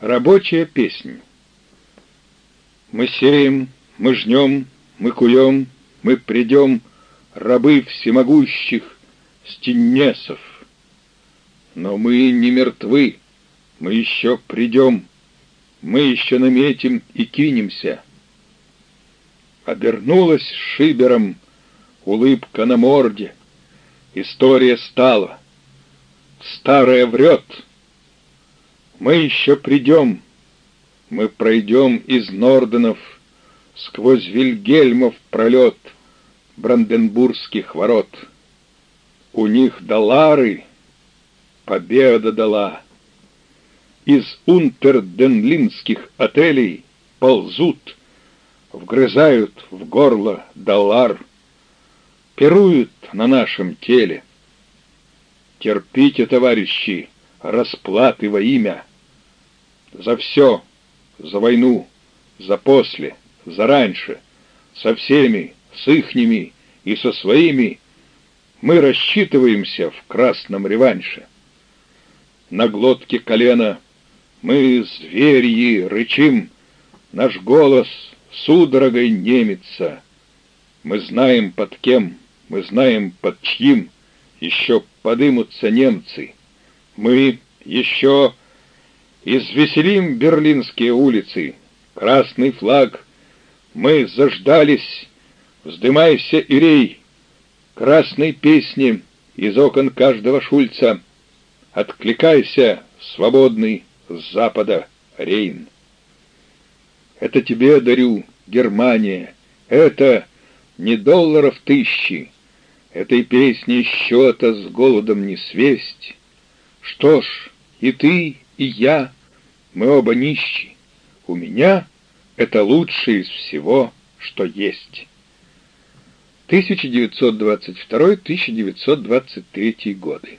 Рабочая песня. Мы сеем, мы жнем, мы куем, мы придем, рабы всемогущих стенесов. Но мы не мертвы, мы еще придем, мы еще наметим и кинемся. Обернулась шибером улыбка на морде. История стала. Старая врет. Мы еще придем, мы пройдем из Норденов сквозь Вильгельмов пролет Бранденбургских ворот. У них доллары победа дала. Из унтерденлинских отелей ползут, вгрызают в горло доллар, пируют на нашем теле. Терпите, товарищи, расплаты во имя. За все, за войну, за после, за раньше, со всеми, с ихними и со своими мы рассчитываемся в красном реванше. На глотке колена мы, зверьи, рычим, наш голос судорогой немится. Мы знаем под кем, мы знаем под чьим еще подымутся немцы. Мы еще извеселим берлинские улицы. Красный флаг. Мы заждались. Вздымайся, Ирей. Красной песни из окон каждого шульца. Откликайся, свободный, с запада, Рейн. Это тебе дарю, Германия. Это не долларов тысячи. Этой песни счета с голодом не свесть. Что ж, и ты, и я, мы оба нищи. У меня это лучшее из всего, что есть. 1922-1923 годы.